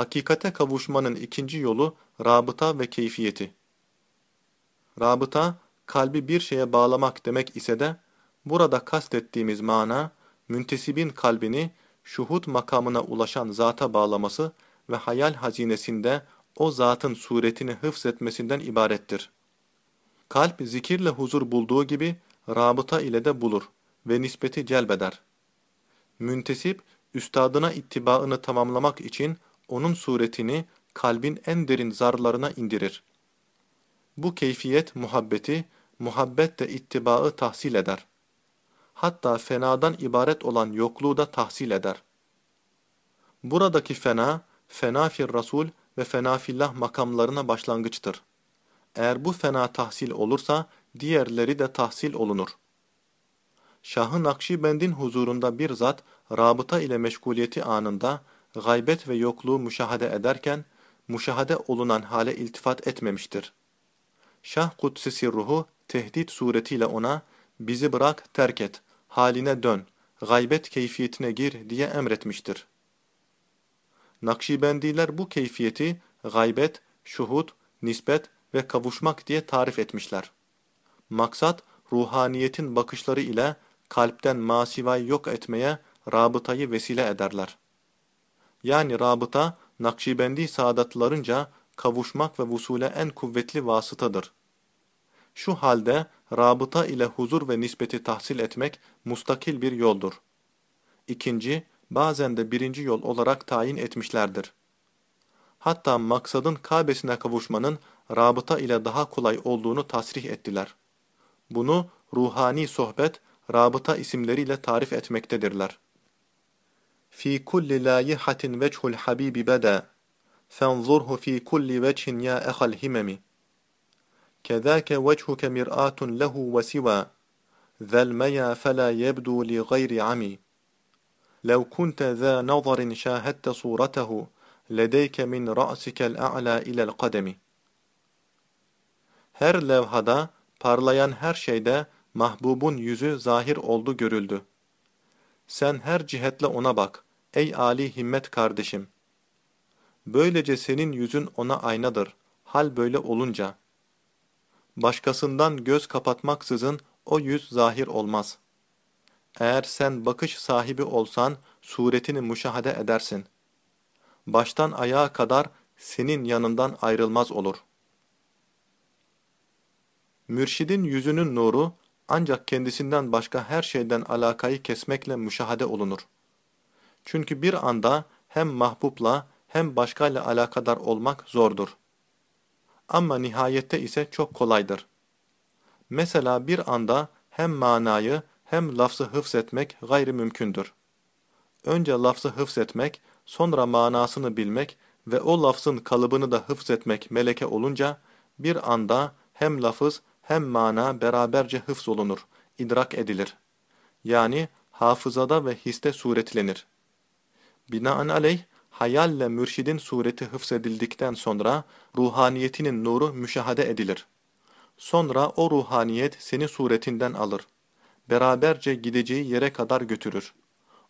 Hakikate kavuşmanın ikinci yolu rabıta ve keyfiyeti. Rabıta, kalbi bir şeye bağlamak demek ise de, burada kastettiğimiz mana, müntesibin kalbini şuhud makamına ulaşan zata bağlaması ve hayal hazinesinde o zatın suretini hıfzetmesinden ibarettir. Kalp zikirle huzur bulduğu gibi rabıta ile de bulur ve nispeti celbeder. Müntesip, üstadına ittibaını tamamlamak için onun suretini kalbin en derin zarlarına indirir. Bu keyfiyet muhabbeti, muhabbet de ittibaı tahsil eder. Hatta fenadan ibaret olan yokluğu da tahsil eder. Buradaki fena, fena fir Rasul ve fena fillah makamlarına başlangıçtır. Eğer bu fena tahsil olursa, diğerleri de tahsil olunur. Şahı Nakşibend'in huzurunda bir zat, rabıta ile meşguliyeti anında, gaybet ve yokluğu müşahede ederken, müşahede olunan hale iltifat etmemiştir. Şah Kudsesi ruhu, tehdit suretiyle ona, bizi bırak, terk et, haline dön, gaybet keyfiyetine gir diye emretmiştir. Nakşibendiler bu keyfiyeti, gaybet, şuhud, nispet ve kavuşmak diye tarif etmişler. Maksat, ruhaniyetin bakışları ile kalpten masivayı yok etmeye rabıtayı vesile ederler. Yani rabıta, Nakşibendi saadatlarınca kavuşmak ve vusule en kuvvetli vasıtadır. Şu halde rabıta ile huzur ve nispeti tahsil etmek mustakil bir yoldur. İkinci, bazen de birinci yol olarak tayin etmişlerdir. Hatta maksadın Kabe'sine kavuşmanın rabıta ile daha kolay olduğunu tasrih ettiler. Bunu ruhani sohbet, rabıta isimleriyle tarif etmektedirler Fi kulli layihatin vechul habibi beda, fenzurhu fi kulli veçhin ya ehal himemi. كذاك وجهك مرآة له وسوى ذا الميا فلا يبدو لغير عمي لو كنت ذا نظر شاهدت صورته لديك من رأسك الأعلى إلى القدم Her levhada, parlayan her şeyde mahbubun yüzü zahir oldu görüldü. Sen her cihetle ona bak, ey âli himmet kardeşim. Böylece senin yüzün ona aynadır, hal böyle olunca. Başkasından göz kapatmaksızın o yüz zahir olmaz. Eğer sen bakış sahibi olsan, suretini müşahede edersin. Baştan ayağa kadar senin yanından ayrılmaz olur. Mürşidin yüzünün nuru, ancak kendisinden başka her şeyden alakayı kesmekle müşahede olunur. Çünkü bir anda hem mahbubla hem başkayla alakadar olmak zordur. Ama nihayette ise çok kolaydır. Mesela bir anda hem manayı hem lafzı hıfzetmek gayri mümkündür. Önce lafzı hıfzetmek, sonra manasını bilmek ve o lafzın kalıbını da hıfzetmek meleke olunca, bir anda hem lafız hem mana beraberce hıfz olunur, idrak edilir. Yani hafızada ve histe suretlenir. Binaenaleyh, hayalle mürşidin sureti hıfzedildikten sonra ruhaniyetinin nuru müşahede edilir. Sonra o ruhaniyet seni suretinden alır. Beraberce gideceği yere kadar götürür.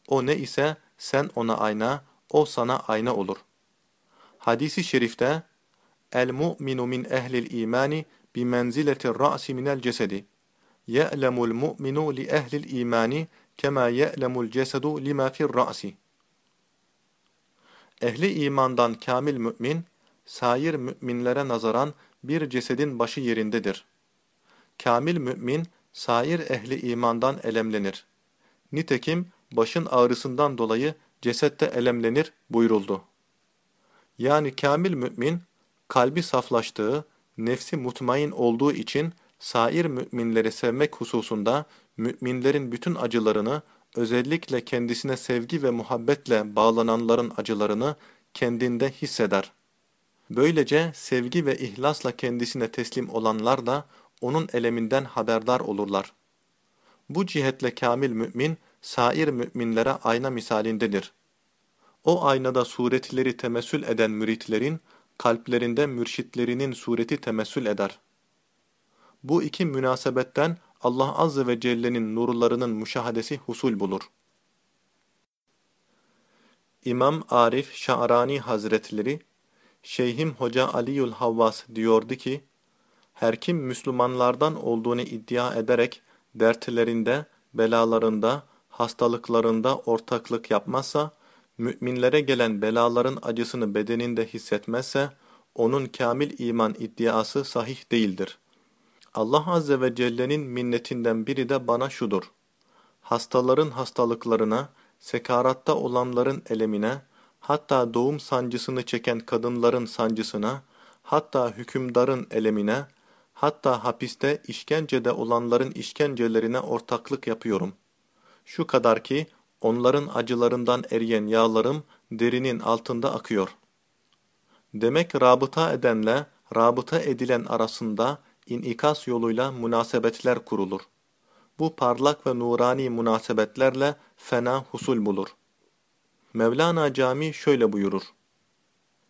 O ne ise sen ona ayna, o sana ayna olur. Hadisi şerifte El-mu'minu min ehlil imani ra'si minel cesedi. Ye'lemul mu'minu li ehlil imani kema ye'lemul cesedu lima fir ra'si. Ehli imandan kamil mümin, sair müminlere nazaran bir cesedin başı yerindedir. Kamil mümin, sair ehli imandan elemlenir. Nitekim başın ağrısından dolayı cesette elemlenir buyuruldu. Yani kamil mümin, kalbi saflaştığı, nefsi mutmain olduğu için sair müminleri sevmek hususunda müminlerin bütün acılarını, özellikle kendisine sevgi ve muhabbetle bağlananların acılarını kendinde hisseder. Böylece sevgi ve ihlasla kendisine teslim olanlar da onun eleminden haberdar olurlar. Bu cihetle kamil mümin, sair müminlere ayna misalindedir. O aynada suretleri temessül eden müritlerin, kalplerinde mürşitlerinin sureti temessül eder. Bu iki münasebetten Allah Azze ve Celle'nin nurlarının müşahadesi husul bulur. İmam Arif Şa'rani Hazretleri, Şeyhim Hoca Aliyül Havvas diyordu ki, her kim Müslümanlardan olduğunu iddia ederek dertlerinde, belalarında, hastalıklarında ortaklık yapmazsa, müminlere gelen belaların acısını bedeninde hissetmezse, onun kamil iman iddiası sahih değildir. Allah Azze ve Celle'nin minnetinden biri de bana şudur. Hastaların hastalıklarına, sekaratta olanların elemine, hatta doğum sancısını çeken kadınların sancısına, hatta hükümdarın elemine, hatta hapiste işkencede olanların işkencelerine ortaklık yapıyorum. Şu kadar ki, onların acılarından eriyen yağlarım derinin altında akıyor. Demek rabıta edenle rabıta edilen arasında inikas yoluyla münasebetler kurulur. Bu parlak ve nurani münasebetlerle fena husul bulur. Mevlana Cami şöyle buyurur.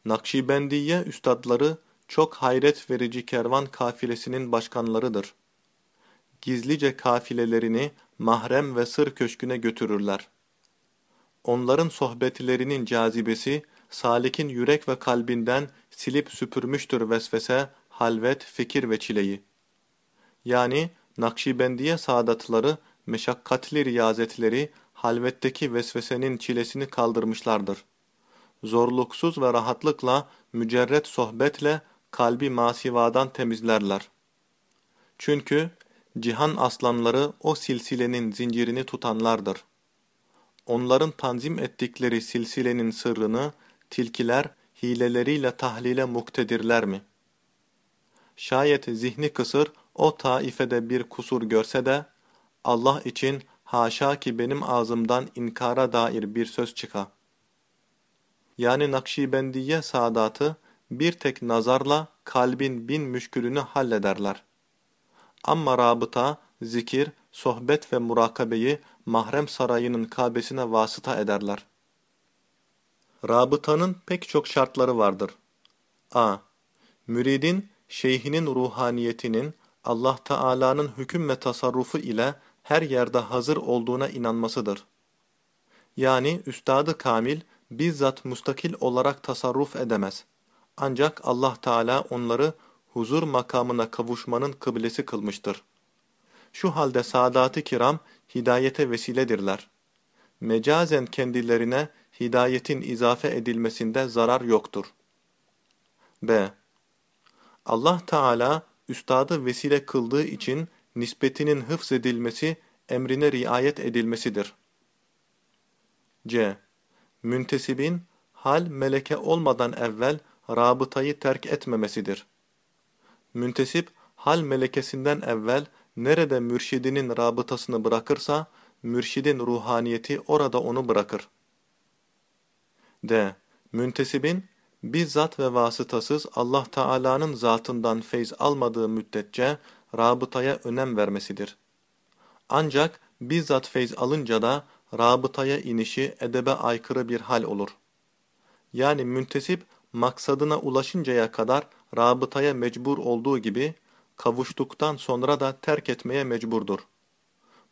Nakşibendiye üstadları çok hayret verici kervan kafilesinin başkanlarıdır. Gizlice kafilelerini mahrem ve sır köşküne götürürler. Onların sohbetlerinin cazibesi, salikin yürek ve kalbinden silip süpürmüştür vesvese, halvet, fikir ve çileyi. Yani Nakşibendiye saadatları, meşakkatli riyazetleri, halvetteki vesvesenin çilesini kaldırmışlardır. Zorluksuz ve rahatlıkla, mücerret sohbetle kalbi masivadan temizlerler. Çünkü cihan aslanları o silsilenin zincirini tutanlardır. Onların tanzim ettikleri silsilenin sırrını tilkiler hileleriyle tahlile muktedirler mi? Şayet zihni kısır o taifede bir kusur görse de Allah için haşa ki benim ağzımdan inkara dair bir söz çıka. Yani Nakşibendiye saadatı bir tek nazarla kalbin bin müşkülünü hallederler. Ama rabıta, zikir, sohbet ve murakabeyi mahrem sarayının kabesine vasıta ederler. Rabıtanın pek çok şartları vardır. a. Müridin, şeyhinin ruhaniyetinin, Allah Teala'nın hüküm ve tasarrufu ile her yerde hazır olduğuna inanmasıdır. Yani üstadı kamil bizzat mustakil olarak tasarruf edemez. Ancak Allah Teala onları huzur makamına kavuşmanın kıblesi kılmıştır. Şu halde saadat-ı kiram hidayete vesiledirler. Mecazen kendilerine hidayetin izafe edilmesinde zarar yoktur. B. Allah Teala üstadı vesile kıldığı için nispetinin hıfz edilmesi, emrine riayet edilmesidir. C. Müntesibin, hal meleke olmadan evvel rabıtayı terk etmemesidir. Müntesip, hal melekesinden evvel nerede mürşidinin rabıtasını bırakırsa, mürşidin ruhaniyeti orada onu bırakır. D. Müntesibin, bizzat ve vasıtasız Allah Teala'nın zatından feyz almadığı müddetçe rabıtaya önem vermesidir. Ancak bizzat feyz alınca da rabıtaya inişi edebe aykırı bir hal olur. Yani müntesip maksadına ulaşıncaya kadar rabıtaya mecbur olduğu gibi kavuştuktan sonra da terk etmeye mecburdur.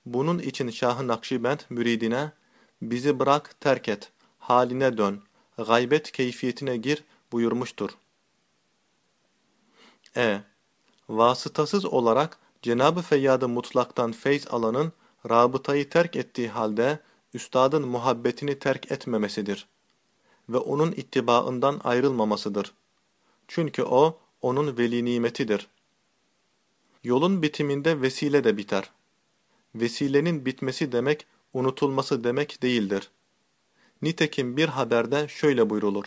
Bunun için Şah-ı Nakşibend müridine bizi bırak terk et, haline dön, gaybet keyfiyetine gir buyurmuştur. E. Vasıtasız olarak Cenab-ı Feyyad-ı Mutlak'tan feyz alanın rabıtayı terk ettiği halde üstadın muhabbetini terk etmemesidir ve onun ittibaından ayrılmamasıdır. Çünkü o, onun veli nimetidir. Yolun bitiminde vesile de biter. Vesilenin bitmesi demek, unutulması demek değildir. Nitekim bir haberde şöyle buyrulur.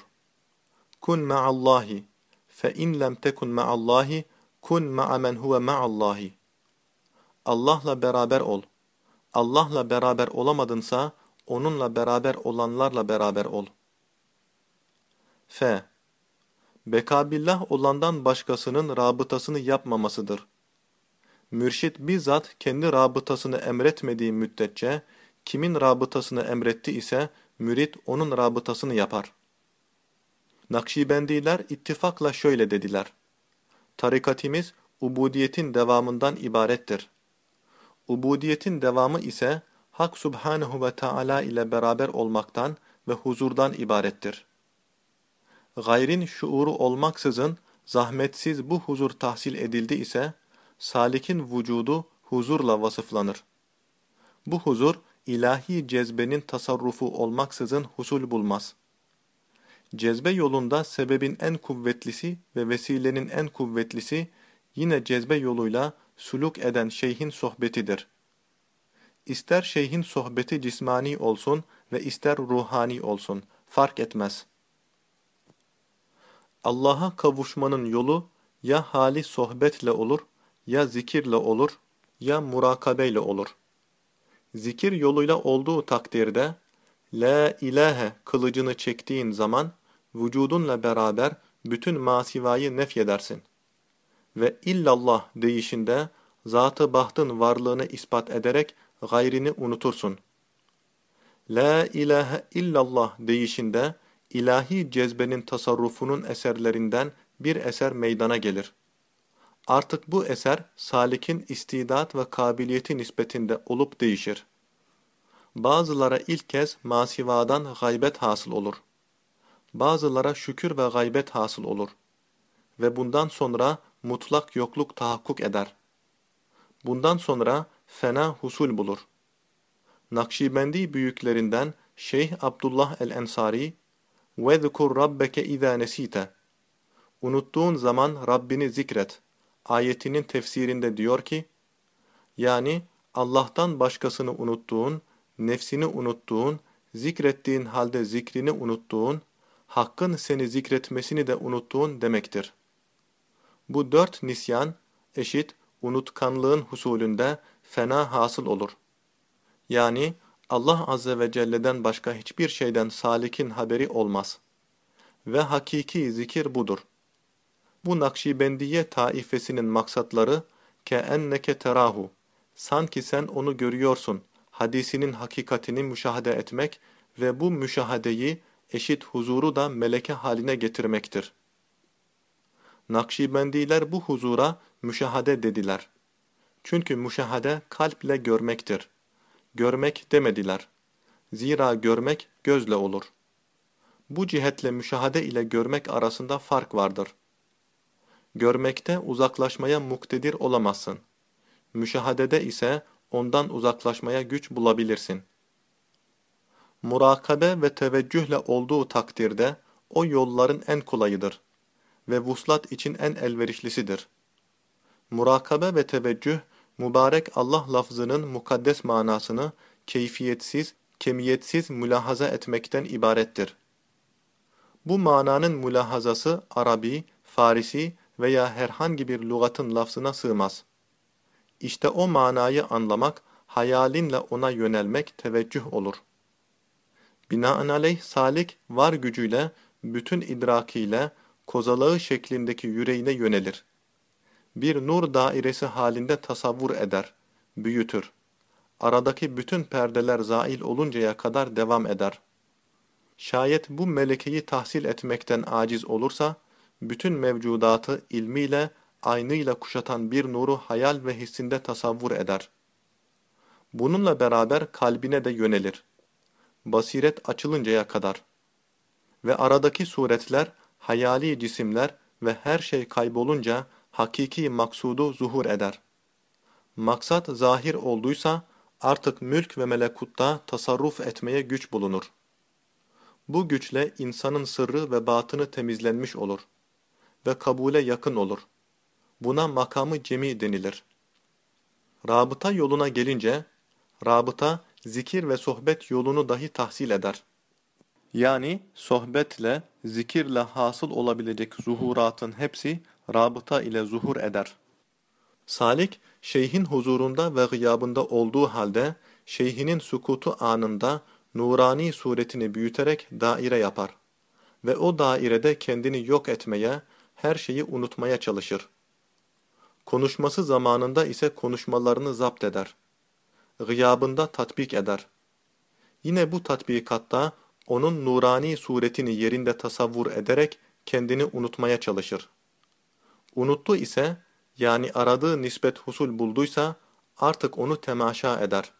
Kun ma'allahi, fe in lem tekun ma'allahi, kun ma'a men huve ma'allahi. Allah'la beraber ol. Allah'la beraber olamadınsa, onunla beraber olanlarla beraber ol. F. Bekabillah olandan başkasının rabıtasını yapmamasıdır. Mürşit bizzat kendi rabıtasını emretmediği müddetçe, kimin rabıtasını emretti ise mürit onun rabıtasını yapar. Nakşibendiler ittifakla şöyle dediler. Tarikatimiz ubudiyetin devamından ibarettir. Ubudiyetin devamı ise Hak Subhanehu ve Teala ile beraber olmaktan ve huzurdan ibarettir. Gayrin şuuru olmaksızın zahmetsiz bu huzur tahsil edildi ise, salikin vücudu huzurla vasıflanır. Bu huzur, ilahi cezbenin tasarrufu olmaksızın husul bulmaz. Cezbe yolunda sebebin en kuvvetlisi ve vesilenin en kuvvetlisi, yine cezbe yoluyla suluk eden şeyhin sohbetidir. İster şeyhin sohbeti cismani olsun ve ister ruhani olsun, fark etmez. Allah'a kavuşmanın yolu ya hali sohbetle olur, ya zikirle olur, ya murakabeyle olur. Zikir yoluyla olduğu takdirde, La ilahe kılıcını çektiğin zaman, vücudunla beraber bütün masivayı nefyedersin. Ve illallah deyişinde, zatı bahtın varlığını ispat ederek gayrini unutursun. La ilahe illallah deyişinde, ilahi cezbenin tasarrufunun eserlerinden bir eser meydana gelir. Artık bu eser salikin istidat ve kabiliyeti nispetinde olup değişir. Bazılara ilk kez masivadan gaybet hasıl olur. Bazılara şükür ve gaybet hasıl olur. Ve bundan sonra mutlak yokluk tahakkuk eder. Bundan sonra fena husul bulur. Nakşibendi büyüklerinden Şeyh Abdullah el-Ensari وَذْكُرْ رَبَّكَ اِذَا نَس۪يتَ Unuttuğun zaman Rabbini zikret. Ayetinin tefsirinde diyor ki, yani Allah'tan başkasını unuttuğun, nefsini unuttuğun, zikrettiğin halde zikrini unuttuğun, Hakkın seni zikretmesini de unuttuğun demektir. Bu dört nisyan eşit unutkanlığın husulünde fena hasıl olur. Yani Allah Azze ve Celle'den başka hiçbir şeyden salikin haberi olmaz. Ve hakiki zikir budur. Bu Nakşibendiye taifesinin maksatları keenneke terahu, sanki sen onu görüyorsun, hadisinin hakikatini müşahede etmek ve bu müşahadeyi eşit huzuru da meleke haline getirmektir. Nakşibendiler bu huzura müşahade dediler. Çünkü müşahade kalple görmektir. Görmek demediler. Zira görmek gözle olur. Bu cihetle müşahade ile görmek arasında fark vardır. Görmekte uzaklaşmaya muktedir olamazsın. Müşahadede ise ondan uzaklaşmaya güç bulabilirsin. Murakabe ve teveccühle olduğu takdirde o yolların en kolayıdır ve vuslat için en elverişlisidir. Murakabe ve teveccüh, mübarek Allah lafzının mukaddes manasını keyfiyetsiz, kemiyetsiz mülahaza etmekten ibarettir. Bu mananın mülahazası Arabi, Farisi veya herhangi bir lügatın lafzına sığmaz. İşte o manayı anlamak, hayalinle ona yönelmek teveccüh olur. Binaenaleyh salik var gücüyle, bütün idrakiyle, kozalağı şeklindeki yüreğine yönelir. Bir nur dairesi halinde tasavvur eder, büyütür. Aradaki bütün perdeler zail oluncaya kadar devam eder. Şayet bu melekeyi tahsil etmekten aciz olursa, bütün mevcudatı ilmiyle, aynıyla kuşatan bir nuru hayal ve hissinde tasavvur eder. Bununla beraber kalbine de yönelir. Basiret açılıncaya kadar. Ve aradaki suretler, hayali cisimler ve her şey kaybolunca hakiki maksudu zuhur eder. Maksat zahir olduysa artık mülk ve melekutta tasarruf etmeye güç bulunur. Bu güçle insanın sırrı ve batını temizlenmiş olur ve kabule yakın olur. Buna makamı cemi denilir. Rabıta yoluna gelince, rabıta zikir ve sohbet yolunu dahi tahsil eder. Yani sohbetle, zikirle hasıl olabilecek zuhuratın hepsi rabıta ile zuhur eder. Salik, şeyhin huzurunda ve gıyabında olduğu halde, şeyhinin sukutu anında nurani suretini büyüterek daire yapar. Ve o dairede kendini yok etmeye, her şeyi unutmaya çalışır. Konuşması zamanında ise konuşmalarını zapt eder. Gıyabında tatbik eder. Yine bu tatbikatta onun nurani suretini yerinde tasavvur ederek kendini unutmaya çalışır. Unuttu ise, yani aradığı nispet husul bulduysa, artık onu temaşa eder.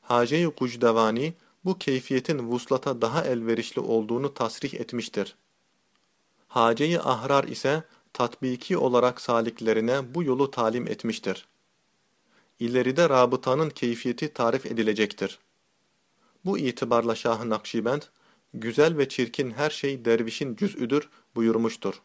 Hace-i Kucdevani, bu keyfiyetin vuslata daha elverişli olduğunu tasrih etmiştir. Hace-i ahrar ise tatbiki olarak saliklerine bu yolu talim etmiştir. İleride rabıtanın keyfiyeti tarif edilecektir. Bu itibarla Şah-ı Nakşibend, güzel ve çirkin her şey dervişin cüz'üdür buyurmuştur.